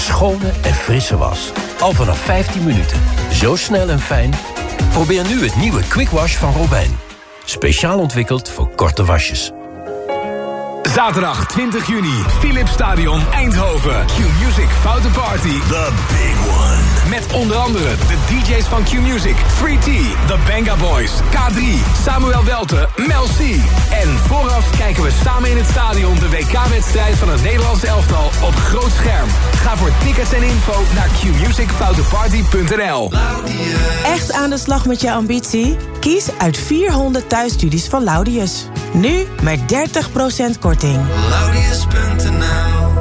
schone en frisse was. Al vanaf 15 minuten. Zo snel en fijn. Probeer nu het nieuwe Quick Wash van Robijn. Speciaal ontwikkeld voor korte wasjes. Zaterdag 20 juni, Philips Stadion Eindhoven. Q-Music Foute Party. The big one. Met onder andere de DJ's van Q-Music, 3T, The Banga Boys, K3, Samuel Welte, Mel C. En vooraf kijken we samen in het stadion de WK-wedstrijd van het Nederlandse elftal op groot scherm. Ga voor tickets en info naar qmusicfouteparty.nl. Echt aan de slag met je ambitie? Kies uit 400 thuisstudies van Laudius. Nu met 30% korting.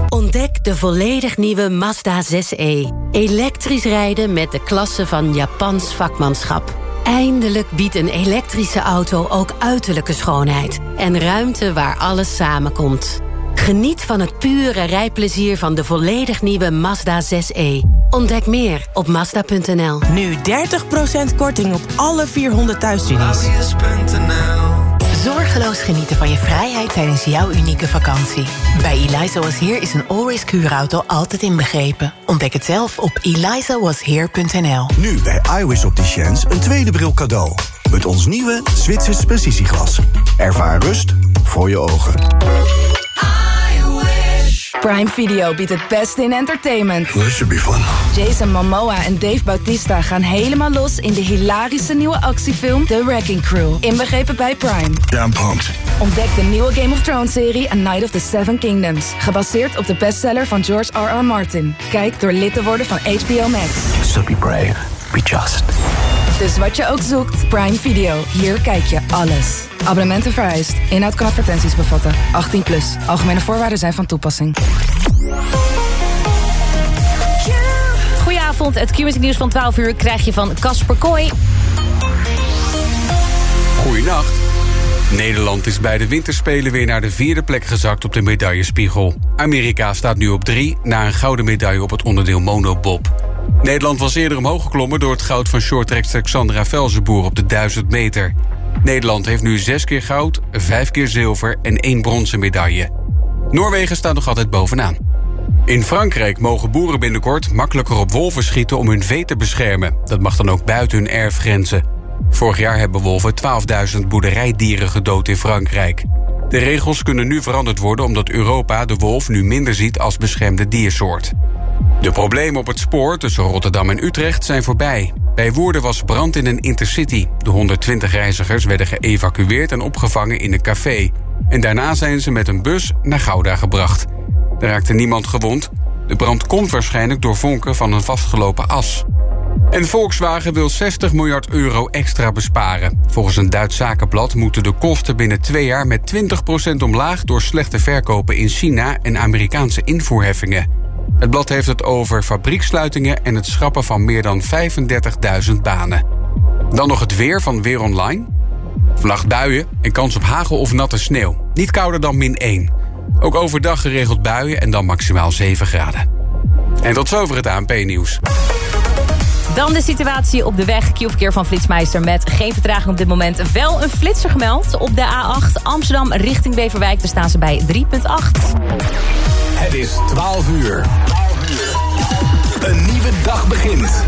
Ontdek de volledig nieuwe Mazda 6e. Elektrisch rijden met de klasse van Japans vakmanschap. Eindelijk biedt een elektrische auto ook uiterlijke schoonheid. En ruimte waar alles samenkomt. Geniet van het pure rijplezier van de volledig nieuwe Mazda 6e. Ontdek meer op Mazda.nl. Nu 30% korting op alle 400 thuisstudies. Zorgeloos genieten van je vrijheid tijdens jouw unieke vakantie. Bij Eliza Was Here is een all-risk huurauto altijd inbegrepen. Ontdek het zelf op elizawasheer.nl. Nu bij iWis Opticians een tweede bril cadeau. Met ons nieuwe Zwitsers precisieglas. Ervaar rust voor je ogen. Prime Video biedt het beste in entertainment. This should be fun. Jason Momoa en Dave Bautista gaan helemaal los in de hilarische nieuwe actiefilm The Wrecking Crew. Inbegrepen bij Prime. Yeah, I'm pumped. Ontdek de nieuwe Game of Thrones serie A Night of the Seven Kingdoms. Gebaseerd op de bestseller van George R.R. Martin. Kijk door lid te worden van HBO Max. So be brave. Be just. Dus wat je ook zoekt, Prime Video. Hier kijk je alles. Abonnementen vereist. Inhoud kan advertenties bevatten. 18 plus. Algemene voorwaarden zijn van toepassing. Goedenavond, het Q-music nieuws van 12 uur krijg je van Casper Kooi. Goedenacht. Nederland is bij de winterspelen weer naar de vierde plek gezakt op de medaillespiegel. Amerika staat nu op drie, na een gouden medaille op het onderdeel monobob. Nederland was eerder omhoog geklommen door het goud van shorttrackster Xandra Velzenboer op de 1000 meter. Nederland heeft nu zes keer goud, vijf keer zilver en één bronzen medaille. Noorwegen staat nog altijd bovenaan. In Frankrijk mogen boeren binnenkort makkelijker op wolven schieten om hun vee te beschermen. Dat mag dan ook buiten hun erfgrenzen. Vorig jaar hebben wolven 12.000 boerderijdieren gedood in Frankrijk. De regels kunnen nu veranderd worden omdat Europa de wolf nu minder ziet als beschermde diersoort. De problemen op het spoor tussen Rotterdam en Utrecht zijn voorbij. Bij Woerden was brand in een intercity. De 120 reizigers werden geëvacueerd en opgevangen in een café. En daarna zijn ze met een bus naar Gouda gebracht. Er raakte niemand gewond. De brand komt waarschijnlijk door vonken van een vastgelopen as. En Volkswagen wil 60 miljard euro extra besparen. Volgens een Duits zakenblad moeten de kosten binnen twee jaar met 20% omlaag door slechte verkopen in China en Amerikaanse invoerheffingen. Het blad heeft het over fabrieksluitingen en het schrappen van meer dan 35.000 banen. Dan nog het weer van Weer Online. Vannacht buien en kans op hagel of natte sneeuw. Niet kouder dan min 1. Ook overdag geregeld buien en dan maximaal 7 graden. En tot zover het ANP-nieuws. Dan de situatie op de weg. Q-verkeer van Flitsmeister met geen vertraging op dit moment. Wel een flitser gemeld op de A8 Amsterdam richting Beverwijk. Daar staan ze bij 3,8. Het is 12 uur. Een nieuwe dag begint.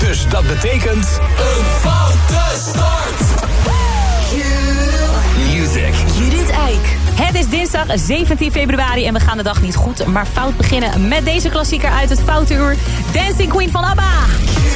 Dus dat betekent... Een foute start. Is dinsdag 17 februari en we gaan de dag niet goed, maar fout beginnen met deze klassieker uit het Foute Uur. Dancing Queen van ABBA.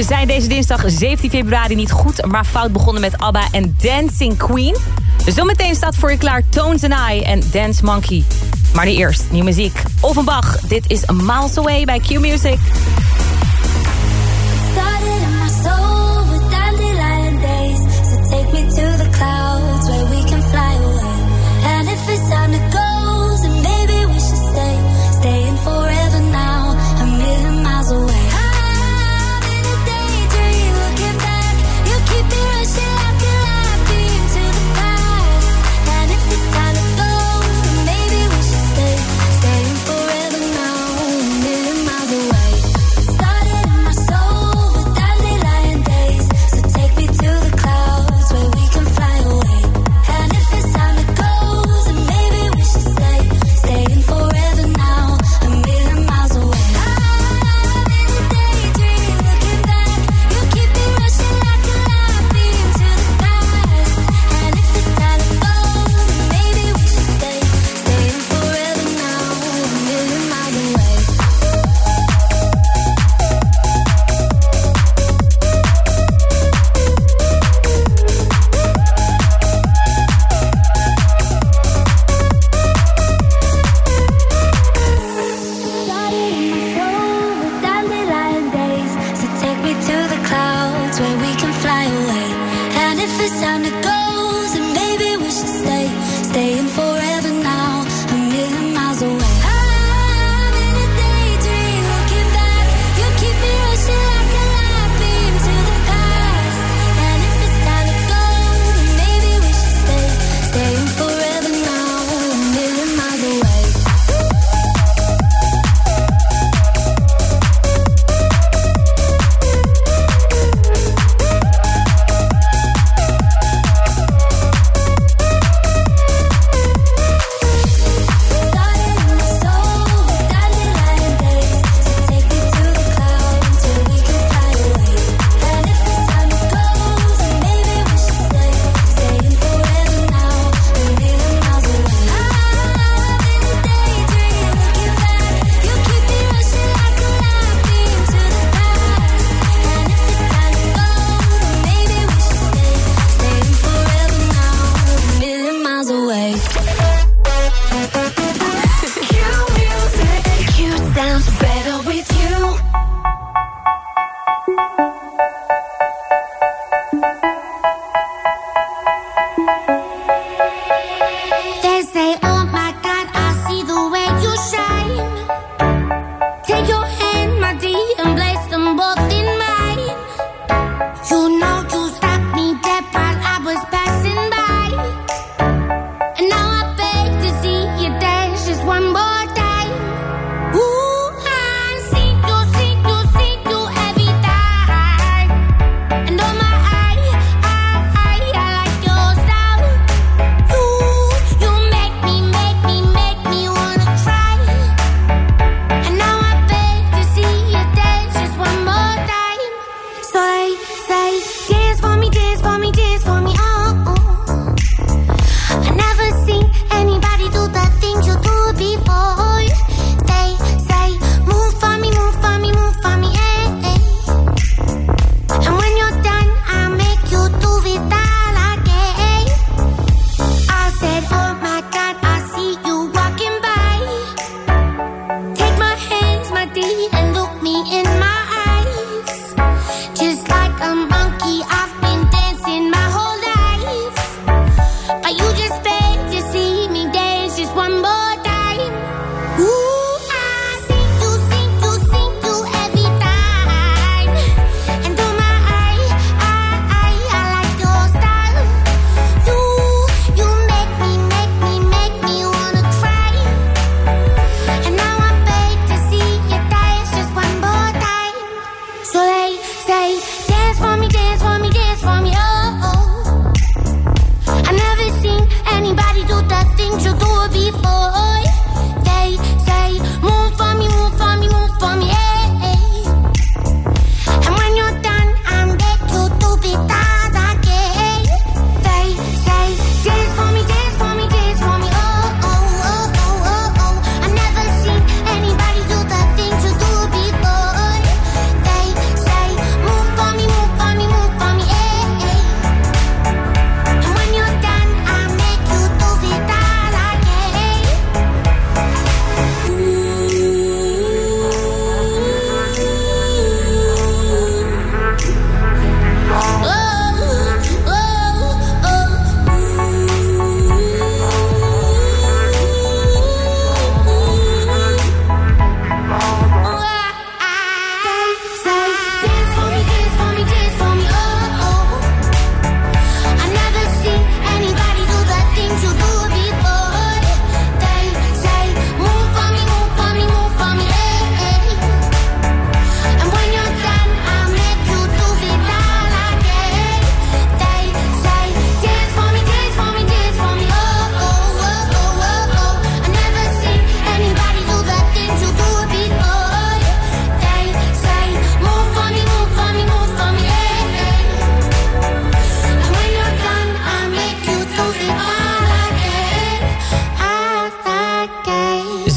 We zijn deze dinsdag 17 februari niet goed, maar fout begonnen met ABBA en Dancing Queen. Zometeen staat voor je klaar Tones and I en Dance Monkey. Maar nu eerst, nieuwe muziek. Offenbach, dit is Miles Away bij Q-Music.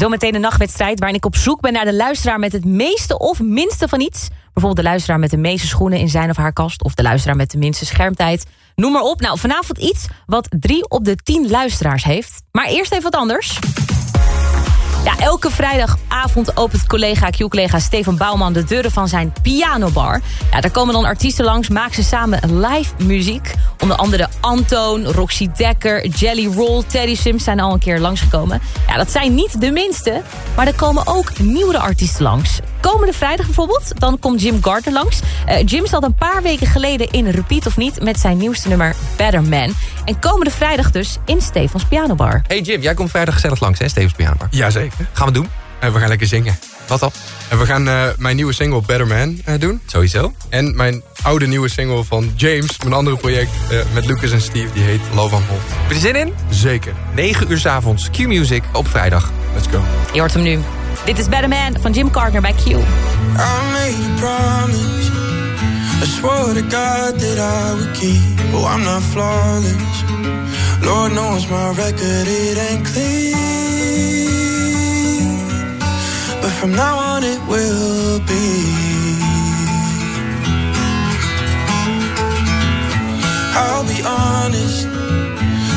Zometeen een nachtwedstrijd waarin ik op zoek ben naar de luisteraar met het meeste of minste van iets. Bijvoorbeeld de luisteraar met de meeste schoenen in zijn of haar kast... of de luisteraar met de minste schermtijd. Noem maar op. Nou, vanavond iets wat drie op de tien luisteraars heeft. Maar eerst even wat anders. Ja, elke vrijdagavond opent collega Q-collega Steven Bouwman de deuren van zijn pianobar. Ja, daar komen dan artiesten langs, maken ze samen live muziek. Onder andere Antoon, Roxy Dekker, Jelly Roll, Teddy Sims zijn al een keer langsgekomen. Ja, dat zijn niet de minste, maar er komen ook nieuwere artiesten langs. Komende vrijdag bijvoorbeeld, dan komt Jim Gardner langs. Uh, Jim zat een paar weken geleden in Repeat of Niet... met zijn nieuwste nummer Better Man. En komende vrijdag dus in Stefans Pianobar. Hey Jim, jij komt vrijdag gezellig langs, hè, Stefans Pianobar? Jazeker. Gaan we doen? En we gaan lekker zingen. Wat dan? En we gaan uh, mijn nieuwe single Better Man uh, doen. Sowieso. En mijn oude nieuwe single van James, mijn andere project uh, met Lucas en Steve, die heet Love on Hold. Heb je er zin in? Zeker. 9 uur s avonds, Q-Music op vrijdag. Let's go. Je hoort hem nu. Dit is Better Man van Jim Gardner bij Q. I made a promise. I swore to God that I would keep. Oh, I'm not flawless. Lord knows my record, it ain't clean. From now on it will be. I'll be honest.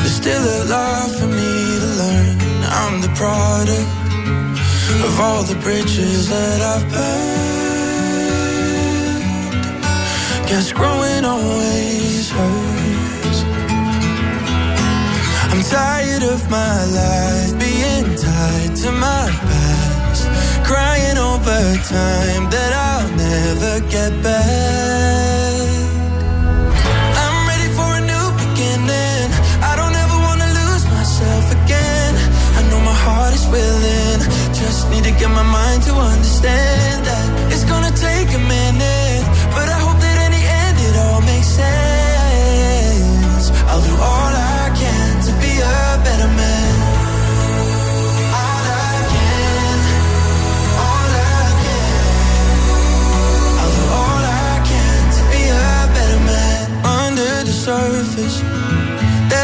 There's still a lot for me to learn. I'm the product of all the bridges that I've burned. Guess growing always hurts. I'm tired of my life being tied to my past, crying over time that I'll never get back. I'm ready for a new beginning. I don't ever wanna lose myself again. I know my heart is willing just need to get my mind to understand that it's gonna take a minute, but I hope that in the end it all makes sense. I'll do all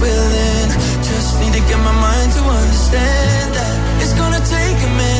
Just need to get my mind to understand that it's gonna take a minute,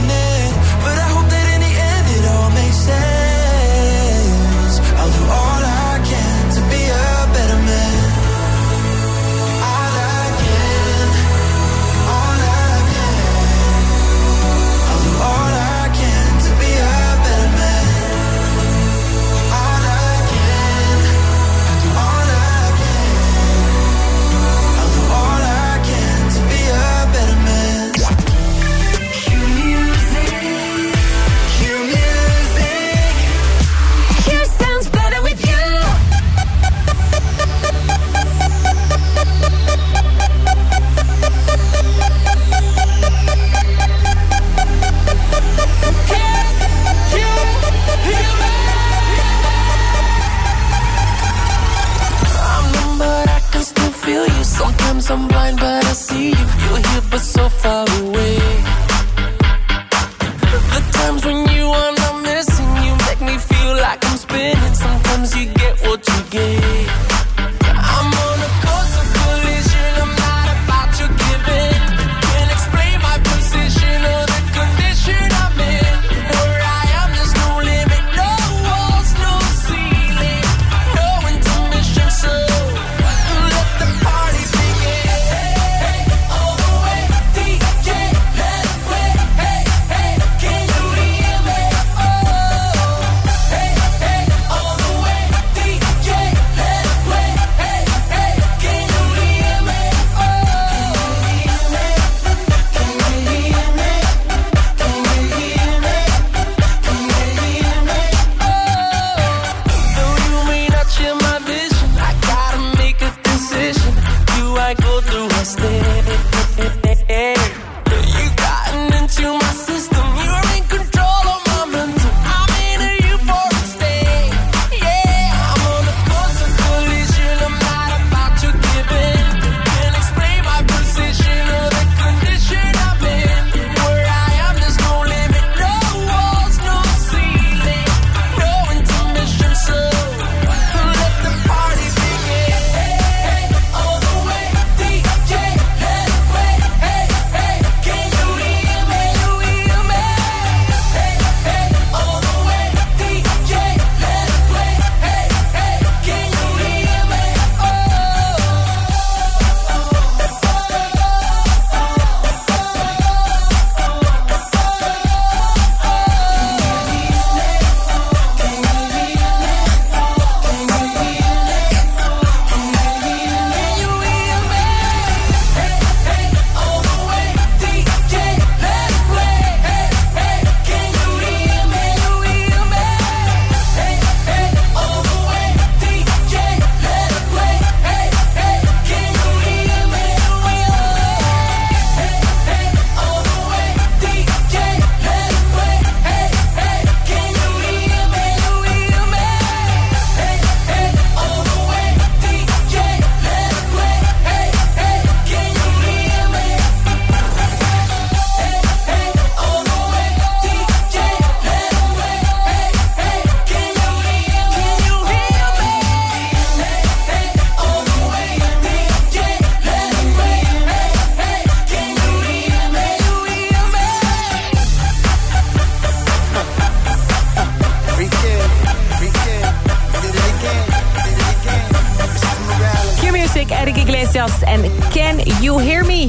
En Can You Hear Me?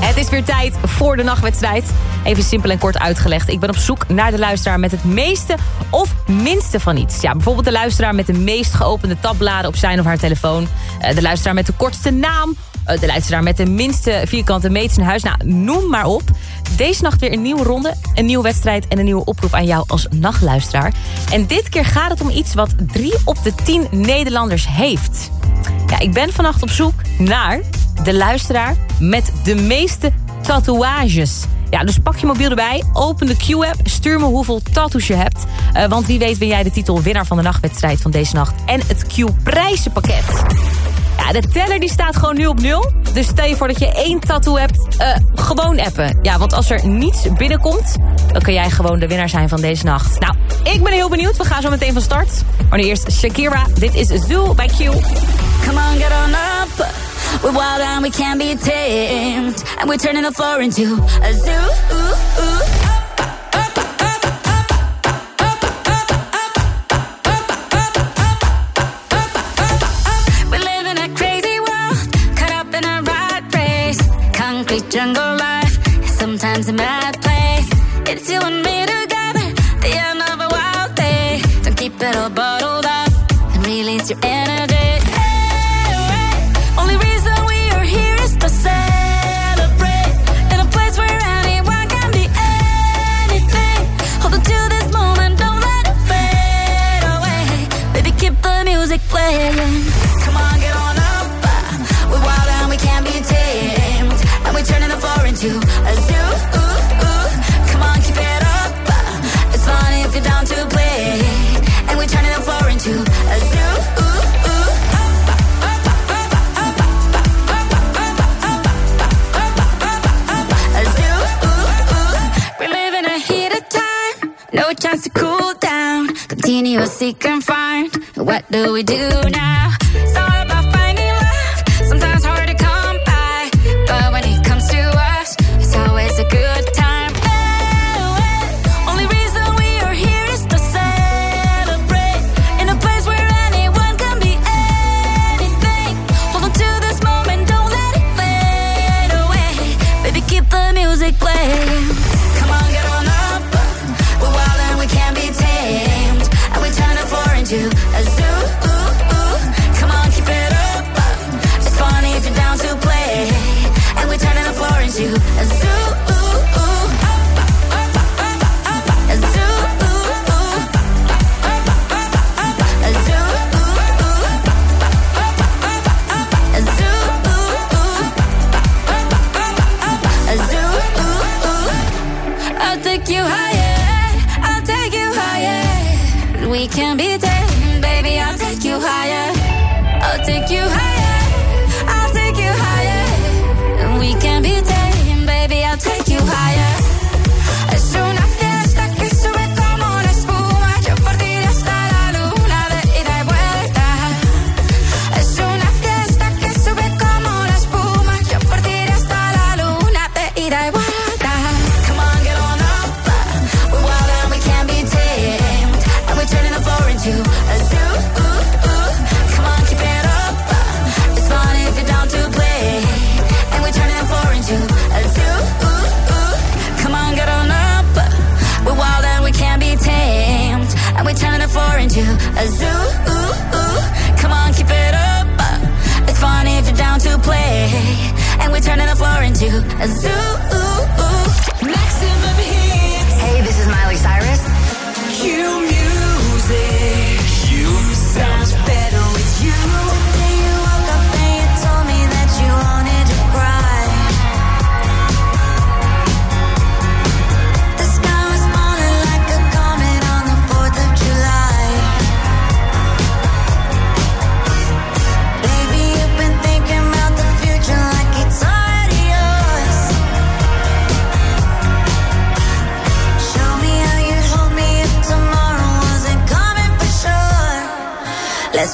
Het is weer tijd voor de nachtwedstrijd. Even simpel en kort uitgelegd. Ik ben op zoek naar de luisteraar met het meeste of minste van iets. Ja, bijvoorbeeld de luisteraar met de meest geopende tabbladen op zijn of haar telefoon. Eh, De luisteraar met de kortste naam. Eh, De luisteraar met de minste vierkante meters in huis. Nou, noem maar op. Deze nacht weer een nieuwe ronde, een nieuwe wedstrijd... en een nieuwe oproep aan jou als nachtluisteraar. En dit keer gaat het om iets wat drie op de tien Nederlanders heeft. Ja, ik ben vannacht op zoek naar de luisteraar met de meeste tatoeages. Ja, dus pak je mobiel erbij, open de Q-app, stuur me hoeveel tattoos je hebt. Eh, want wie weet ben jij de titel winnaar van de nachtwedstrijd van deze nacht. En het Q-prijzenpakket. De teller die staat gewoon nu op nul. Dus stel je voor dat je één tattoo hebt, eh, gewoon appen. Ja, want als er niets binnenkomt, dan kan jij gewoon de winnaar zijn van deze nacht. Nou, ik ben heel benieuwd. We gaan zo meteen van start. Maar nu eerst Shakira. Dit is Zoo bij Q. Come on, get on up. We're wild and we can't be tamed. And we're turning the floor into a zoo. Ooh. Jungle life, sometimes a mad place. It's you and me into a zoo. Ooh, ooh. Come on, keep it up. It's fun if you're down to play. And we're turning the floor into a zoo. Ooh, ooh. A zoo. Ooh, ooh. We live in a heated time. No chance to cool down. Continue seek and find. What do we do now? Turning the floor into a zoo.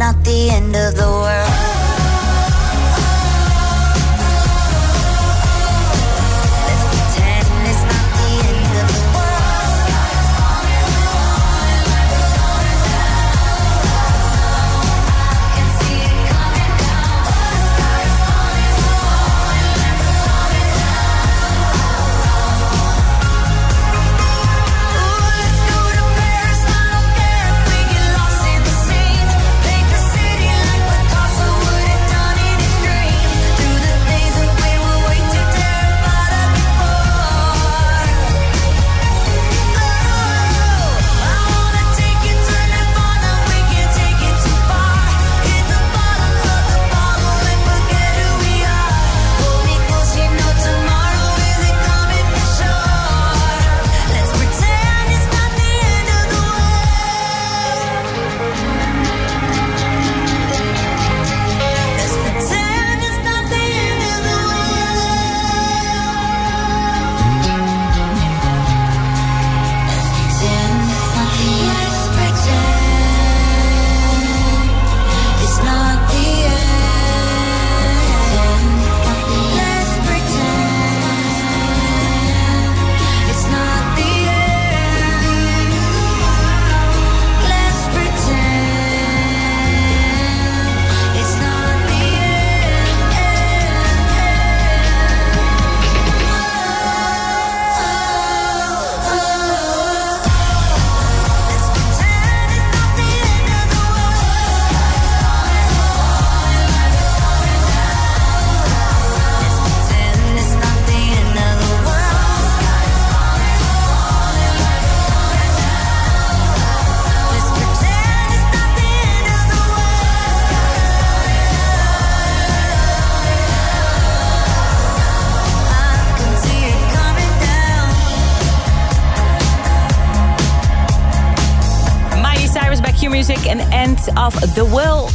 not the end of the of the World.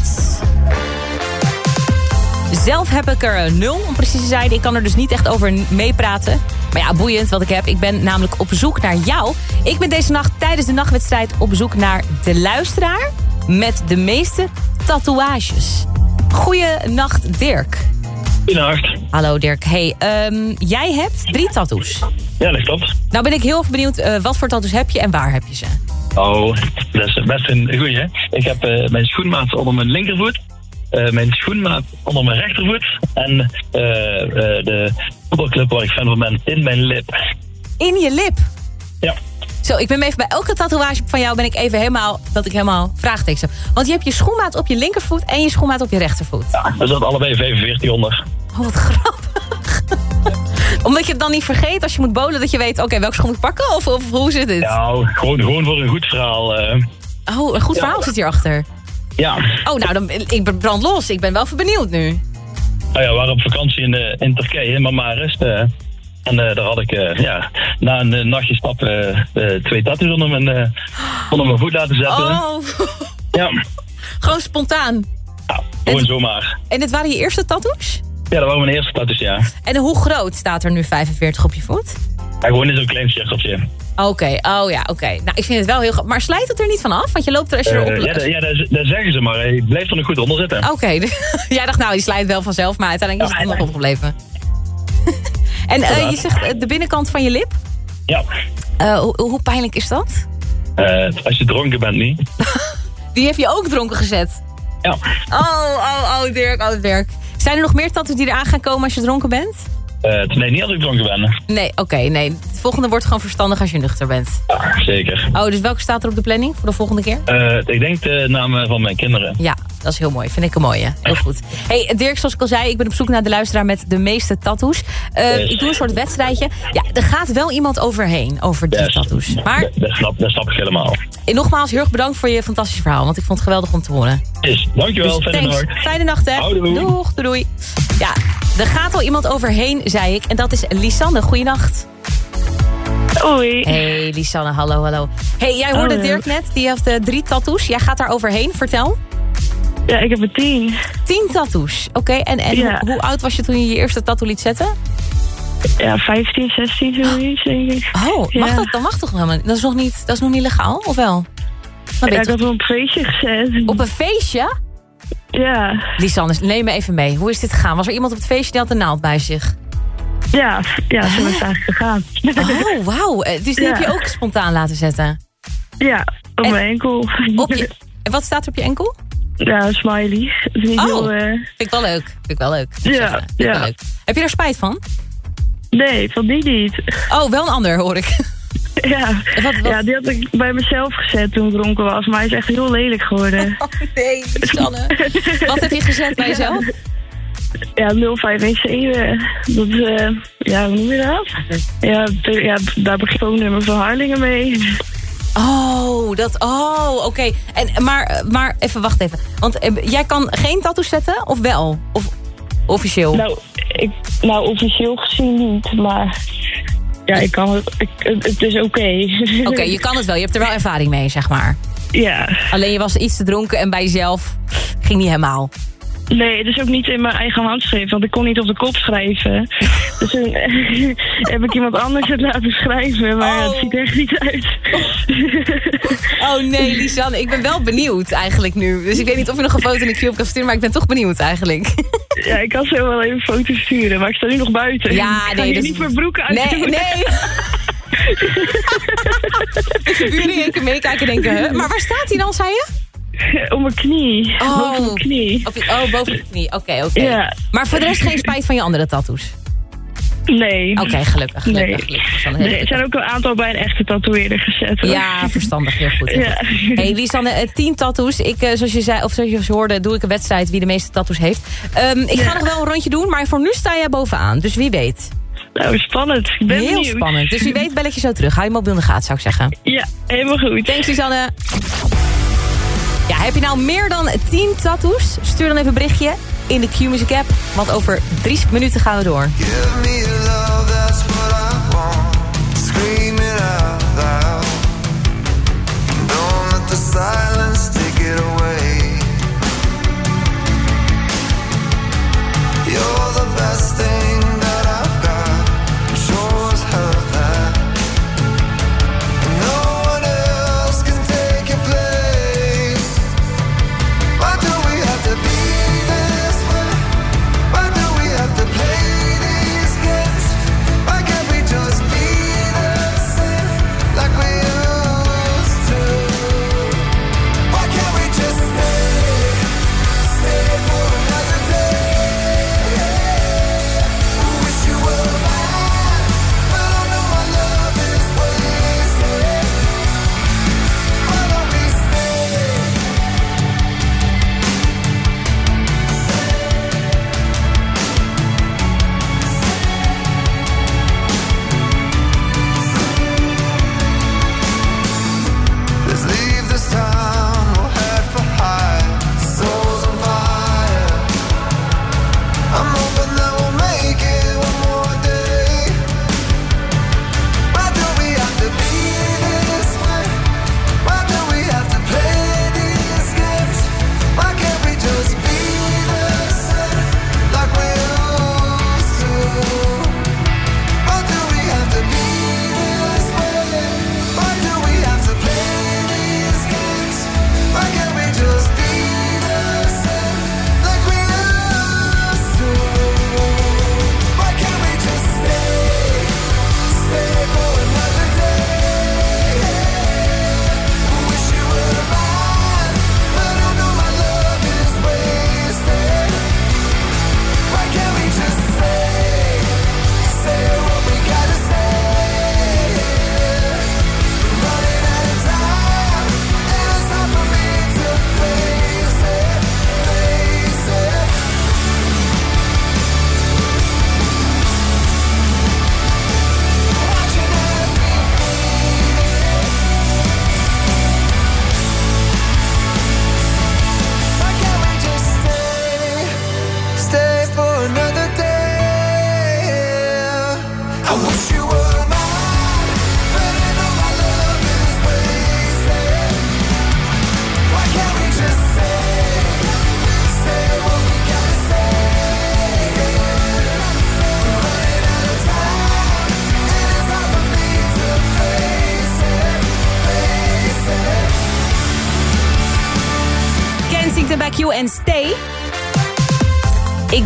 Zelf heb ik er nul, om precies te zijn. Ik kan er dus niet echt over meepraten. Maar ja, boeiend wat ik heb. Ik ben namelijk op zoek naar jou. Ik ben deze nacht tijdens de nachtwedstrijd op zoek naar de luisteraar... met de meeste tatoeages. Goeienacht, Dirk. Goedenacht. Hallo Dirk. Hey, ehm, jij hebt drie tattoos. Ja, dat klopt. Nou ben ik heel erg benieuwd, eh, wat voor tattoos heb je en waar heb je ze? Oh, dat is best een goeie. hè? Ik heb eh, mijn schoenmaat onder mijn linkervoet. eh, mijn schoenmaat onder mijn rechtervoet. En eh, de voetbalclub waar ik fan van ben in mijn lip. In je lip? Ja. Zo, ik ben even bij elke tatoeage van jou ben ik even helemaal, dat ik helemaal vraagtekens heb. Want je hebt je schoenmaat op je linkervoet en je schoenmaat op je rechtervoet. Ja, er zat allebei 45 onder. Oh, wat grappig. Omdat je het dan niet vergeet als je moet bowlen, dat je weet, oké, welke schoen moet ik pakken? Of, of hoe zit het? Nou, gewoon, gewoon voor een goed verhaal. eh. Oh, een goed verhaal zit hierachter. ja. Oh, nou, dan, ik ben brand los. Ik ben wel even benieuwd nu. Nou ja, we waren op vakantie in, eh, in Turkije, in Marmaris. eh, en daar had ik ja, na een nachtje stappen twee tattoos onder mijn, onder mijn voet laten zetten. Oh, Ja, gewoon spontaan. gewoon zomaar. En dit waren je eerste tattoos? Ja, dat waren mijn eerste tattoos, ja. En hoe groot staat er nu 45 op je voet? Ja, gewoon in zo'n klein cirkeltje. Oké, oh ja, oké. Nou, ik vind het wel heel groot. Maar slijt het er niet van af? Want je loopt er als je Eh, erop... ja, dat zeggen ze maar. Ik blijf er nog goed onder zitten. Oké, jij dacht nou, die slijt wel vanzelf, maar uiteindelijk is het nog opgebleven. en eh, je zegt eh, de binnenkant van je lip. Ja. Hoe, hoe pijnlijk is dat? Als je dronken bent, niet. Die heb je ook dronken gezet. Ja. Oh, oh, oh, Dirk, oh, Dirk. Zijn er nog meer tattoos die eraan gaan komen als je dronken bent? Eh, nee, niet als ik dronken ben. Nee, oké, nee. Volgende wordt gewoon verstandig als je nuchter bent. Ja, zeker. Oh, dus welke staat er op de planning voor de volgende keer? Eh, ik denk de namen van mijn kinderen. Ja, dat is heel mooi. Vind ik een mooie. Heel goed. Hey, Dirk, zoals ik al zei, ik ben op zoek naar de luisteraar met de meeste tattoos. Eh, Yes. Ik doe een soort wedstrijdje. Ja, er gaat wel iemand overheen, over die tattoos. Maar Dat, snap, dat snap ik helemaal. eh, nogmaals, heel erg bedankt voor je fantastische verhaal. Want ik vond het geweldig om te horen. Is, dankjewel. Dus fijne nacht. Fijne nacht, hè. Doeg, doei. Ja, er gaat wel iemand overheen, zei ik. En dat is Lisanne. Goeienacht. Hoi. Hey, Lisanne, hallo, hallo. Hey, jij hoorde Hallo. Dirk net, die heeft eh, drie tattoos. Jij gaat daar overheen, vertel. Ja, ik heb er tien. Tien tattoos, oké. En, en Ja. hoe, hoe oud was je toen je je eerste tattoo liet zetten? Ja, 15, 16 zoiets, denk ik. Oh, mag Ja. dat, dat mag toch helemaal? Dat is nog niet, dat is nog niet legaal, of wel? Ja, ik toch- wel op een feestje gezet. Op een feestje? Ja. Lisanne, neem me even mee. Hoe is dit gegaan? Was er iemand op het feestje die had een naald bij zich? Ja, ja zo is het eigenlijk gegaan. Oh, wauw. Eh, Dus die Ja. heb je ook spontaan laten zetten? Ja, op mijn enkel. Op je, en wat staat er op je enkel? Ja, smiley. Het is niet Oh, heel... eh, vind ik wel leuk. Vind ik wel leuk. Ja, ja. leuk. Heb je daar spijt van? Nee, van die niet. Oh, wel een ander hoor ik. Ja. ja, die had ik bij mezelf gezet toen ik dronken was. Maar hij is echt heel lelijk geworden. Oh nee, Lisanne. Wat heb je gezet bij jezelf? Ja, 0517. Dat is, eh, ja, hoe noem je dat? Ja, de- ja daar heb ik het phonenummer van Harlingen mee. Oh, dat. Oh, oké. En Maar, maar even, wacht even. Want eh, jij kan geen tattoos zetten, of wel? Of officieel? Nou, ik, nou officieel gezien niet, maar ja, ik kan het. Ik, het het is oké. Oké, je kan het wel. Je hebt er wel ervaring mee, zeg maar. Ja. Alleen je was iets te dronken en bij jezelf ging niet helemaal. Nee, het is ook niet in mijn eigen hand geschreven, want ik kon niet op de kop schrijven. Dus toen heb ik iemand anders het laten schrijven, maar het ziet er echt niet uit. Oh nee, Lisanne, ik ben wel benieuwd eigenlijk nu. Dus ik weet niet of je nog een foto in de cube kan sturen, maar ik ben toch benieuwd eigenlijk. Ja, ik kan zo wel even een foto sturen, maar ik sta nu nog buiten. Ja, ik nee, dat- niet mijn broek uit Nee, nee. Dus de buren meekijken en denken, huh? maar waar staat hij dan, zei je? Op mijn knie. Oh, Boven mijn knie. Op je- oh, boven de knie. Oké, oké. Ja. Maar voor de rest geen spijt van je andere tattoos? Nee. Oké, gelukkig, gelukkig, Nee. gelukkig. Er zijn ook een aantal bij een echte tatoeëerder gezet. hoor. Ja, verstandig, heel goed. heel Ja. goed. Hey, Lisanne, eh, tien tattoos. Ik, eh, zoals je zei, of zoals je hoorde, doe ik een wedstrijd wie de meeste tattoos heeft. Ehm, ik ga nog wel een rondje doen, maar voor nu sta jij bovenaan. Dus wie weet. Nou, spannend. Ik ben Heel benieuwd. spannend. Dus wie weet bel ik je zo terug. Hou je mobiel in de gaten, zou ik zeggen. Ja, helemaal goed. Thanks, Lisanne. Ja, heb je nou meer dan 10 tattoos? Stuur dan even een berichtje in de Q-Music app. Want over drie minuten gaan we door.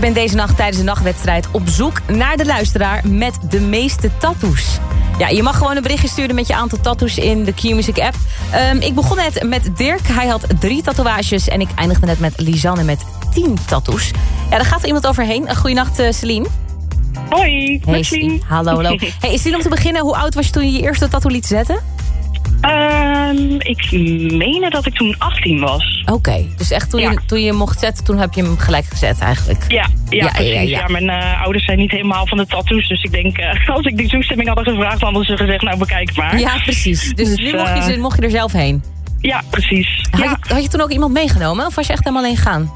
Ben deze nacht tijdens de nachtwedstrijd op zoek naar de luisteraar met de meeste tattoos. Ja, je mag gewoon een berichtje sturen met je aantal tattoos in de Q-Music app. Ehm, ik begon net met Dirk. Hij had drie tatoeages. En ik eindigde net met Lisanne met tien tattoos. Ja, daar gaat er iemand overheen. Goeienacht, uh, Celine. Hoi, Hey, Celine. Hallo, hallo. Hey, Celine, om te beginnen, hoe oud was je toen je je eerste tattoo liet zetten? Ehm, ik meen dat ik toen 18 was. Oké, dus echt toen, Ja. je, toen je mocht zetten, toen heb je hem gelijk gezet eigenlijk. Ja, ja, Ja, precies. ja, mijn eh, ouders zijn niet helemaal van de tattoos. Dus ik denk, eh, als ik die toestemming hadden gevraagd, hadden ze gezegd, nou bekijk het maar. Ja, precies. Dus, nu mocht je, eh, mocht je er zelf heen. Ja, precies. Had, je, had je toen ook iemand meegenomen? Of was je echt helemaal alleen gegaan?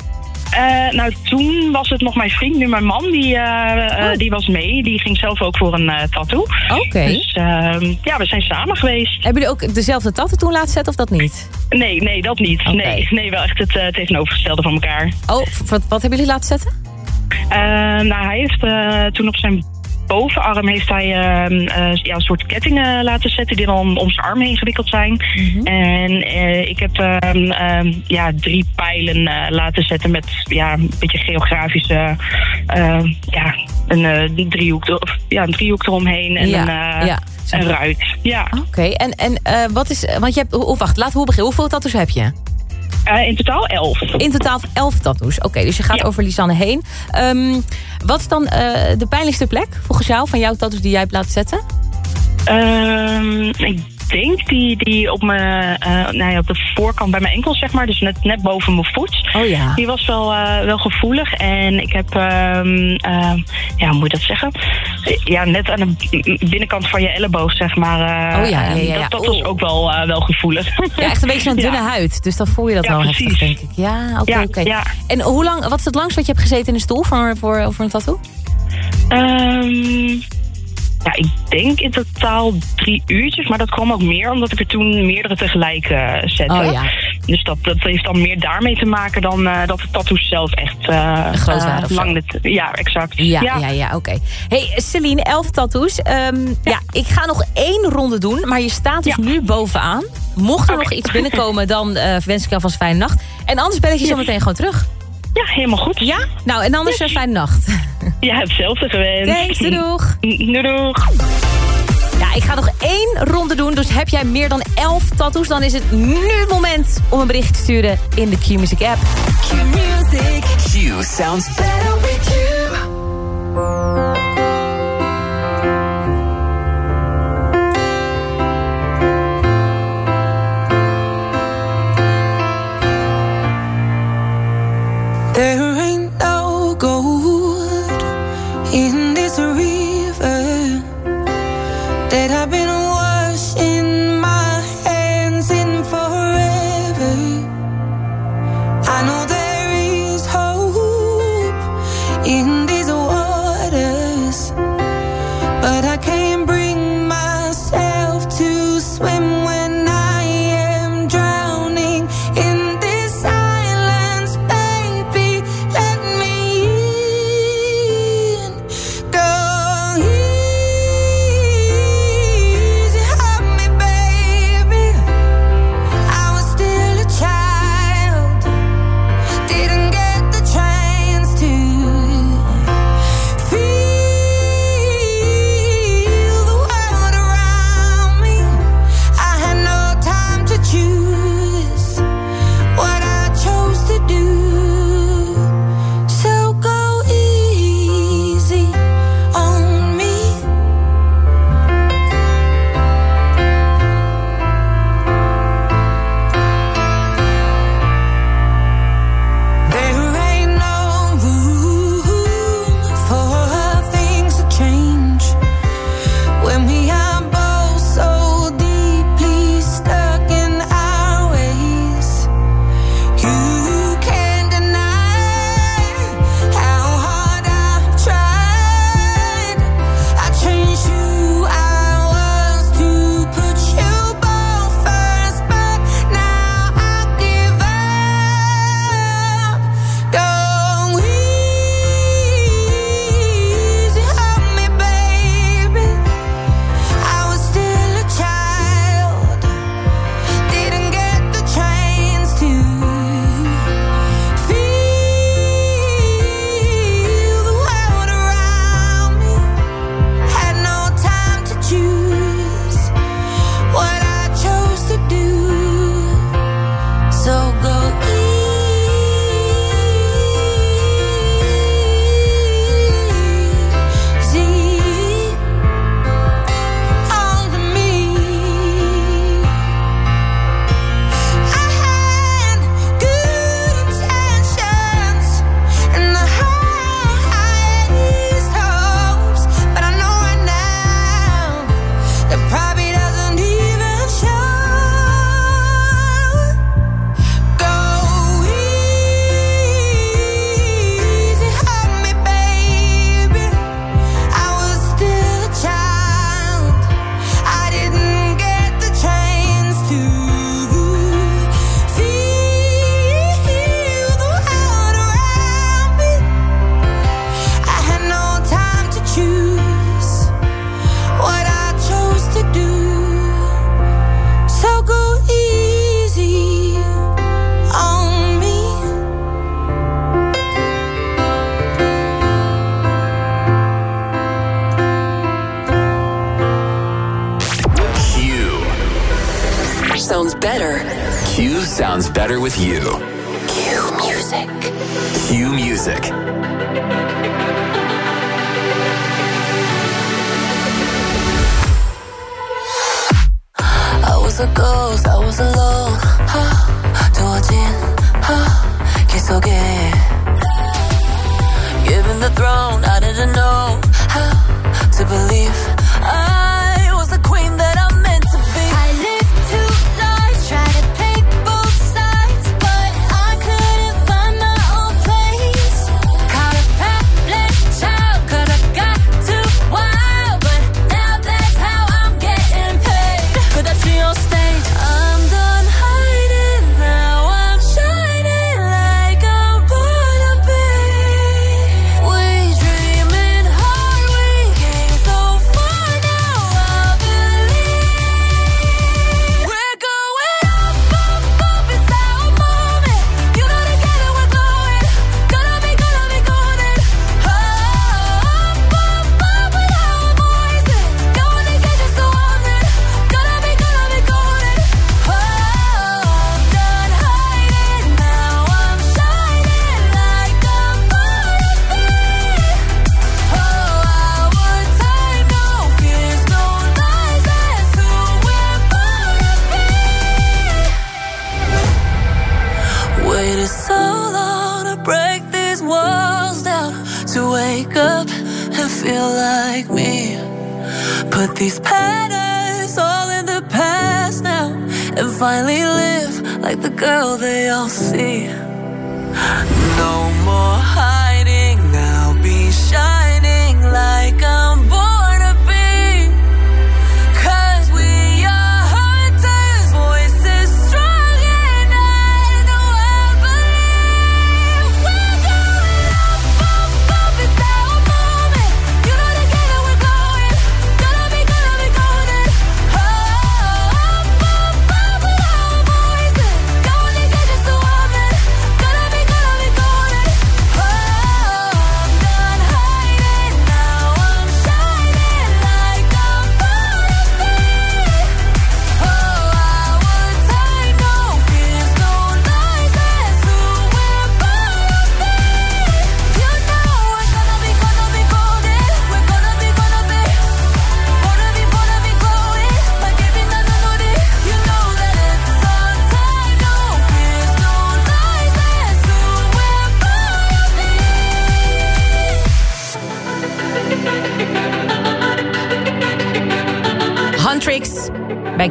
Eh, nou, toen was het nog mijn vriend, nu mijn man, die, eh, eh, die was mee. Die ging zelf ook voor een tattoo. Oké. Dus ehm, ja, we zijn samen geweest. Hebben jullie ook dezelfde tattoo toen laten zetten of dat niet? Nee, nee, dat niet. Nee, nee, wel echt het tegenovergestelde van elkaar. Oh, wat, wat hebben jullie laten zetten? Nou, hij heeft toen op zijn bovenarm heeft hij ehm, eh, ja, een soort kettingen laten zetten die dan om zijn arm heen gewikkeld zijn. Mhm. En eh, ik heb ehm, ehm, ja, drie pijlen eh, laten zetten met ja, een beetje geografische ja, een, eh, driehoek, of, ja, een driehoek eromheen en Ja, een, ja. een ruit. Ja. Oké, en, en wat is... Want je hebt... Oh, wacht, laten we beginnen. Hoeveel tattoos heb je? Eh, in totaal elf. In totaal elf tattoos. Oké, dus je gaat over Lisanne heen. Ehm, wat is dan eh, de pijnlijkste plek volgens jou van jouw tattoos die jij hebt laten zetten? Ehm, ik denk die, die op, mijn, eh, nou ja, op de voorkant bij mijn enkel, zeg maar. Dus net, net boven mijn voet. Oh ja. Die was wel, eh, wel gevoelig. En ik heb, ehm, ehm, ja, hoe moet je dat zeggen? Ja, net aan de binnenkant van je elleboog, zeg maar. eh, Oh ja, ja, ja, ja. Dat, dat was ook wel, eh, wel gevoelig. Ja, echt een beetje zo'n dunne huid. Dus dan voel je dat wel precies. heftig, denk ik. Ja, oké. En hoe lang, wat is het langst wat je hebt gezeten in een stoel voor, voor, voor een tattoo? Ehm, ja, ik denk in totaal drie uurtjes. Maar dat kwam ook meer omdat ik er toen meerdere tegelijk eh, zette. Oh, ja. Dus dat, dat heeft dan meer daarmee te maken dan eh, dat de tattoos zelf echt eh, Groot waren lang dit- Ja, exact. Ja, ja, ja, oké. Hey, Celine, elf tattoos. Ehm, ja. ik ga nog één ronde doen, maar je staat dus nu bovenaan. Mocht er nog iets binnenkomen, dan wens ik je alvast een fijne nacht. En anders bel ik je zo meteen gewoon terug. Ja, helemaal goed. Ja? Nou, en anders een fijne nacht. Ja, hetzelfde gewenst. Thanks, doei, doeg. Doei, doeg. Ja, ik ga nog één ronde doen. Dus heb jij meer dan 11 tattoos, dan is het nu het moment om een bericht te sturen in de Q-Music app. Q-Music. Q sounds better with you. There ain't no gold in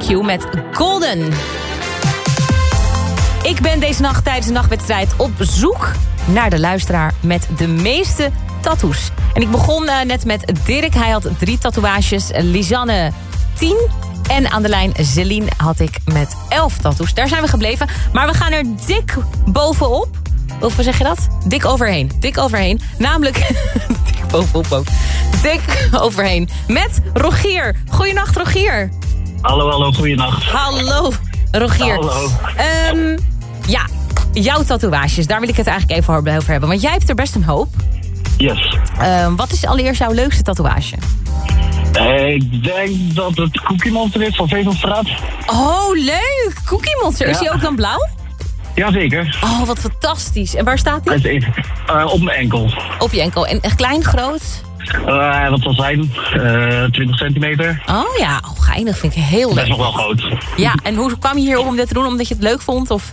met Golden. Ik ben deze nacht tijdens de nachtwedstrijd op zoek naar de luisteraar met de meeste tattoos. En ik begon eh, net met Dirk, hij had drie tatoeages. Lisanne tien. En aan de lijn Celine had ik met elf tattoos. Daar zijn we gebleven. Maar we gaan er dik bovenop. Of zeg je dat? Dik overheen. Dik overheen. Namelijk... dik bovenop ook. Dik overheen. Met Rogier. Goeienacht, Rogier. Hallo, hallo, goeienacht. Hallo, Rogier. Hallo. Ehm, ja, jouw tatoeages, daar wil ik het eigenlijk even over hebben. Want jij hebt er best een hoop. Yes. Ehm, wat is allereerst jouw leukste tatoeage? Eh, ik denk dat het Cookie Monster is van Vezelstraat. Oh, leuk! Cookie Monster. Is die ook dan blauw? Jazeker. Oh, wat fantastisch. En waar staat die? Eh, op mijn enkel. Op je enkel. En echt klein, groot? Eh, wat zal zijn? Eh 20 centimeter. Oh ja, geinig. Vind ik heel Dat leuk. is nog wel groot. Ja, en hoe kwam je hier om dit te doen? Omdat je het leuk vond? Of?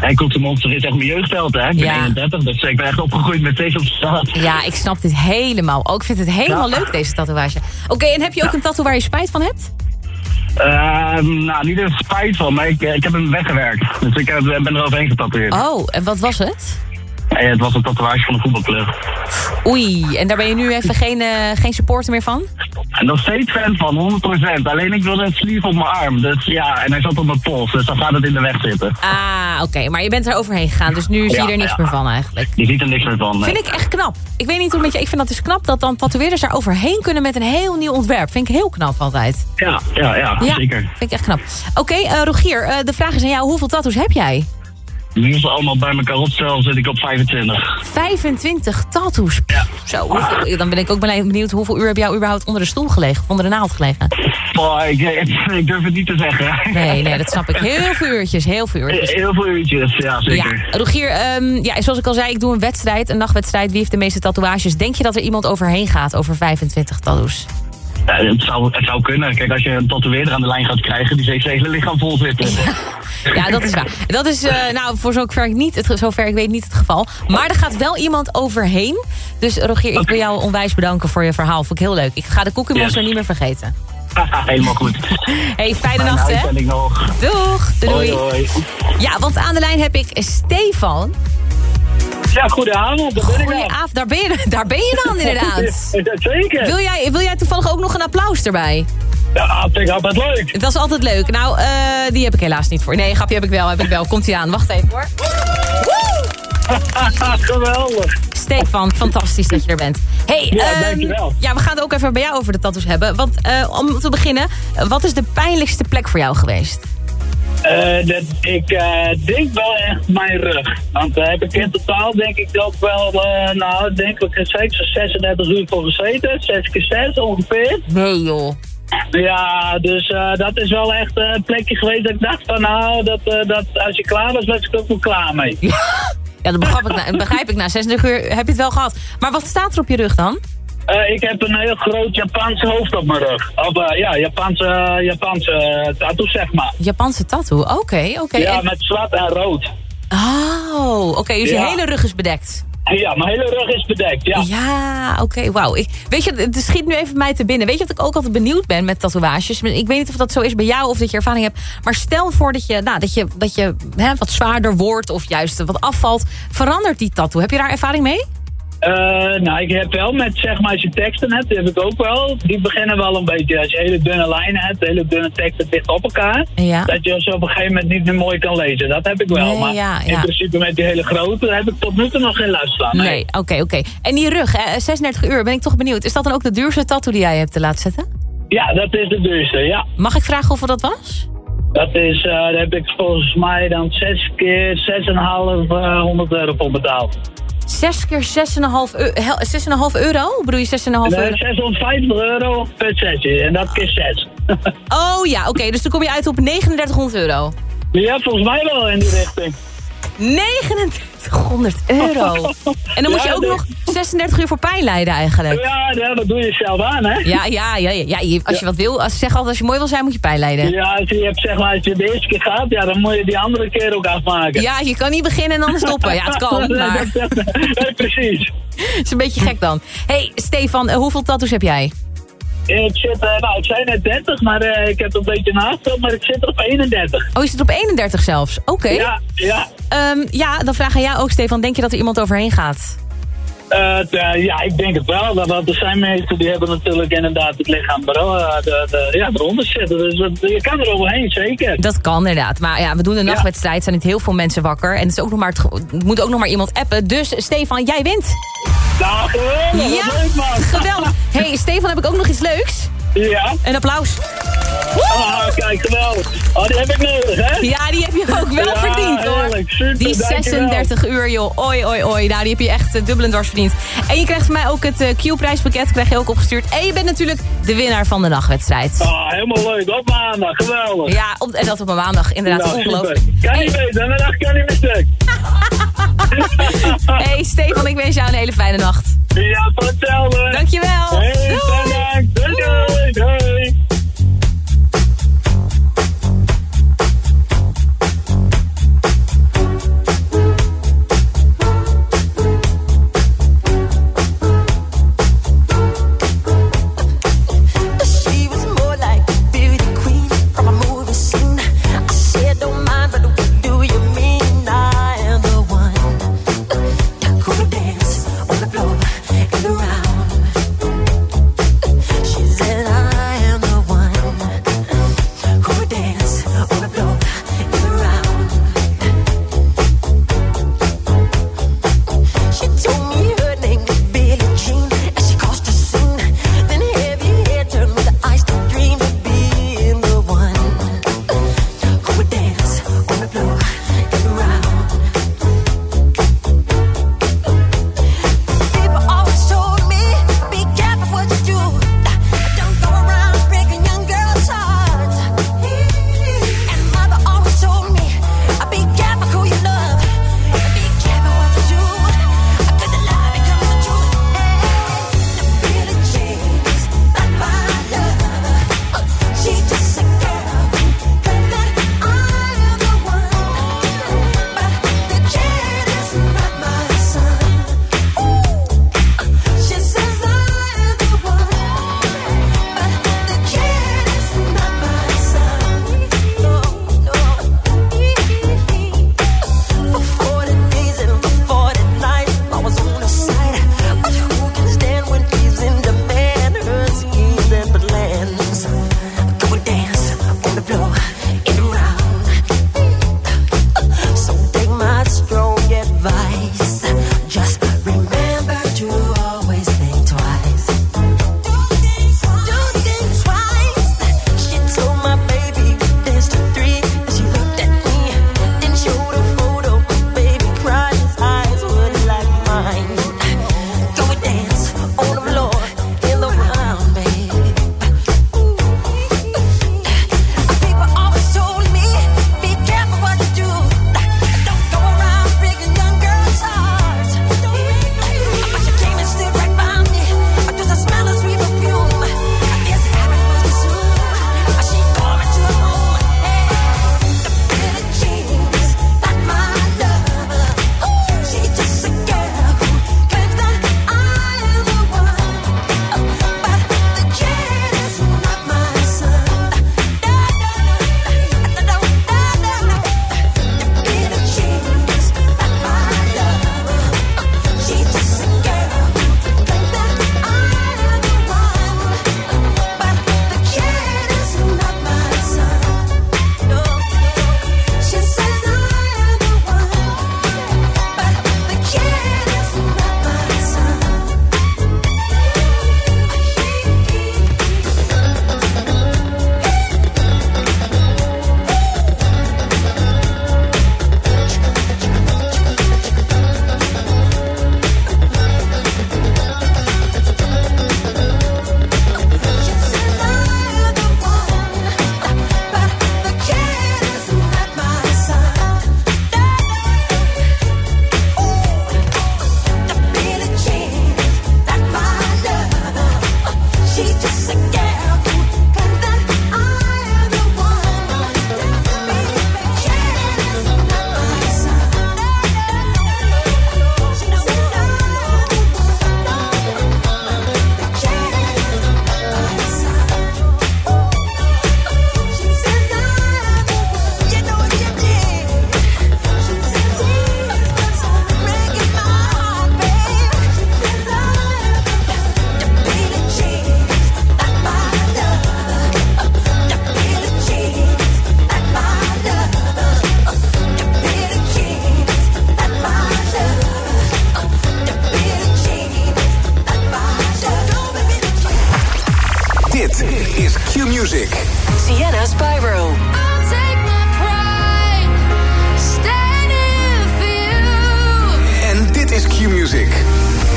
En Cookie Monster is echt mijn jeugdheld, hè? Ik ben Ja. 31, dus ik ben echt opgegroeid met Vezelstraat. Ja, ik snap dit helemaal. Ook ik vind het helemaal Ja. leuk, deze tatoeage. Oké, en heb je ook een tattoo waar je spijt van hebt? Ehm, nou, niet een spijt van, maar ik, ik heb hem weggewerkt. Dus ik heb, ben er overheen getatoeëerd. Oh, en wat was het? En het was een tatoeage van een voetbalclub. Oei, en daar ben je nu even geen, eh, geen supporter meer van? En nog steeds fan van, 100%. Alleen ik wilde het sleeve op mijn arm. Dus ja, en hij zat op mijn pols, dus dan gaat het in de weg zitten. Ah, oké, maar je bent er overheen gegaan, dus nu zie je er niks ja. meer van eigenlijk. Je ziet er niks meer van. nee. Vind ik echt knap. Ik weet niet hoe met je... Ik vind dat dus knap dat dan tatoeëerders daar overheen kunnen met een heel nieuw ontwerp. Vind ik heel knap altijd. Ja, ja, ja, zeker. vind ik echt knap. Oké, eh, Rogier, eh, de vraag is aan jou. Hoeveel tattoos heb jij? Nu allemaal bij elkaar opstel, zit ik op 25. 25 tattoos. Ja. Zo, hoeveel- dan ben ik ook benieuwd hoeveel uur heb jij überhaupt onder de stoel gelegen? Of onder de naald gelegen? Oh, ik, ik, ik durf het niet te zeggen. Nee, nee, dat snap ik. Heel veel uurtjes, heel veel uurtjes. Heel veel uurtjes, ja zeker. Ja, Rogier, ehm, ja, zoals ik al zei, ik doe een wedstrijd, een nachtwedstrijd. Wie heeft de meeste tatoeages? Denk je dat er iemand overheen gaat over 25 tattoos? Ja, het, zou, het zou kunnen. Kijk, als je een tatoeëerder aan de lijn gaat krijgen, die heeft zijn hele lichaam vol zitten. Ja, dat is waar. Dat is, eh, nou, voor zover ik, niet, het, zover ik weet niet het geval. Maar er gaat wel iemand overheen. Dus Rogier, ik wil jou onwijs bedanken voor je verhaal. Vond ik heel leuk. Ik ga de Cookie Monster Yes. niet meer vergeten. Helemaal goed. Hey, fijne nacht, hè? nog. Doeg, doei. Hoi, hoi. Ja, want aan de lijn heb ik Stefan. Ja, goedenavond. Daar ben ik dan. Goedenavond, daar ben je, daar ben je dan inderdaad. Zeker. Wil jij, wil jij toevallig ook nog een applaus erbij? Ja, vind ik altijd leuk. Dat is altijd leuk. Nou, eh, die heb ik helaas niet voor. Nee, grapje heb ik wel, heb ik wel. Komt ie aan. Wacht even hoor. Geweldig. Stefan, fantastisch dat je er bent. Hey, Ja, ehm, dankjewel. Ja, we gaan het ook even bij jou over de tattoos hebben. Want eh, om te beginnen, wat is de pijnlijkste plek voor jou geweest? Eh, dat, ik eh, denk wel echt mijn rug. Want daar heb ik in totaal denk ik ook wel, eh, nou, denk ik zeker zo'n 36 uur voor gezeten. 6 keer 6 ongeveer. Nee joh. Ja, dus eh, dat is wel echt eh, een plekje geweest dat ik dacht van nou, dat, eh, dat als je klaar was, was ik ook wel klaar mee. Ja, dat begrijp ik, na, begrijp ik na 26 uur heb je het wel gehad. Maar wat staat er op je rug dan? Eh, ik heb een heel groot Japans hoofd op mijn rug. Of eh, ja, Japanse, Japanse eh, tattoo zeg maar. Japanse tattoo, oké, oké. Ja, En- met zwart en rood. Oh, oké, dus je hele rug is bedekt. Ja, mijn hele rug is bedekt, ja. Ja, oké, wauw. Weet je, het schiet nu even mij te binnen. Weet je wat ik ook altijd benieuwd ben met tatoeages? Ik weet niet of dat zo is bij jou of dat je ervaring hebt. Maar stel voor dat je, nou, dat je, dat je hè, wat zwaarder wordt of juist wat afvalt. Verandert die tattoo? Heb je daar ervaring mee? Eh, nou, ik heb wel met, zeg maar, als je teksten hebt, die heb ik ook wel. Die beginnen wel een beetje, als je hele dunne lijnen hebt, hele dunne teksten dicht op elkaar. Ja. Dat je ze op een gegeven moment niet meer mooi kan lezen. Dat heb ik wel. Nee, maar ja, in principe met die hele grote heb ik tot nu toe nog geen last van. Nee, oké, oké. En die rug, hè, 36 uur, ben ik toch benieuwd. Is dat dan ook de duurste tattoo die jij hebt te laten zetten? Ja, dat is de duurste, ja. Mag ik vragen hoeveel dat was? Dat is, eh, daar heb ik volgens mij dan zes keer 6,5 eh 100 euro voor betaald. 6 keer 6,5 eu- hel- 6,5 euro? Bedoel je 6,5 Nee, euro? 650 euro per sessie en dat keer 6. Oh ja, oké, dus dan kom je uit op 3900 euro. Ja, volgens mij wel in die richting. 3900 euro. En dan moet je ook nog 36 uur voor pijn lijden eigenlijk. Ja, ja, dat doe je zelf aan, hè? Ja, ja, ja. ja, Als je wat wil, als, zeg altijd als je mooi wil zijn, moet je pijn lijden. Ja, als je, hebt, zeg maar, als je de eerste keer gaat, ja, dan moet je die andere keer ook afmaken. Ja, je kan niet beginnen en dan stoppen. Ja, het kan, maar dat- dat- precies. het is een beetje gek dan. hey, Stefan, eh, hoeveel tattoos heb jij? Ik zit, eh, nou, ik zei net 30, maar eh, ik heb een beetje naast, maar ik zit er op 31. Oh, je zit op 31 zelfs. Oké. Ja, ja. Ehm, ja, dan vraag aan jou ook, Stefan. Denk je dat er iemand overheen gaat? Eh, ja, ik denk het wel. Want er zijn mensen die hebben natuurlijk inderdaad het lichaam eh, de, de, ja, eronder zitten. Dus je kan er overheen, zeker. Dat kan inderdaad. Maar ja, we doen een nachtwedstrijd. Er zijn niet heel veel mensen wakker. En het, is ook nog maar, het moet ook nog maar iemand appen. Dus Stefan, jij wint. Nou, geweldig. Ja, leuk, man. geweldig. hey, Stefan, heb ik ook nog iets leuks? Ja. Een applaus. Ah, kijk, geweldig. Oh, die heb ik nodig, hè? Ja, die heb je ook wel Ja, verdiend hoor. heerlijk. Super, die dankjewel. 36 uur joh. Oi, oi, oi. Nou, die heb je echt uh, dubbel en dwars verdiend. En je krijgt van mij ook het eh, Q-prijspakket. Krijg je ook opgestuurd. En je bent natuurlijk de winnaar van de nachtwedstrijd. Ah, helemaal leuk. Op maandag, geweldig. Ja, op, en dat op een maandag. Inderdaad, Nou, ongelooflijk. super. Kan niet weten, middag kan niet meer stuk. hey Stefan, ik wens jou een hele fijne nacht. Ja, voor hetzelfde. Dankjewel. Hey, Doei. bedankt. Doei, doei,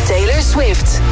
Taylor Swift.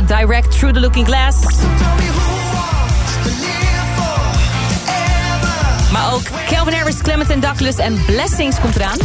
Direct Through the Looking Glass. Maar ook Calvin Harris, Clement Douglas en Blessings komt eraan.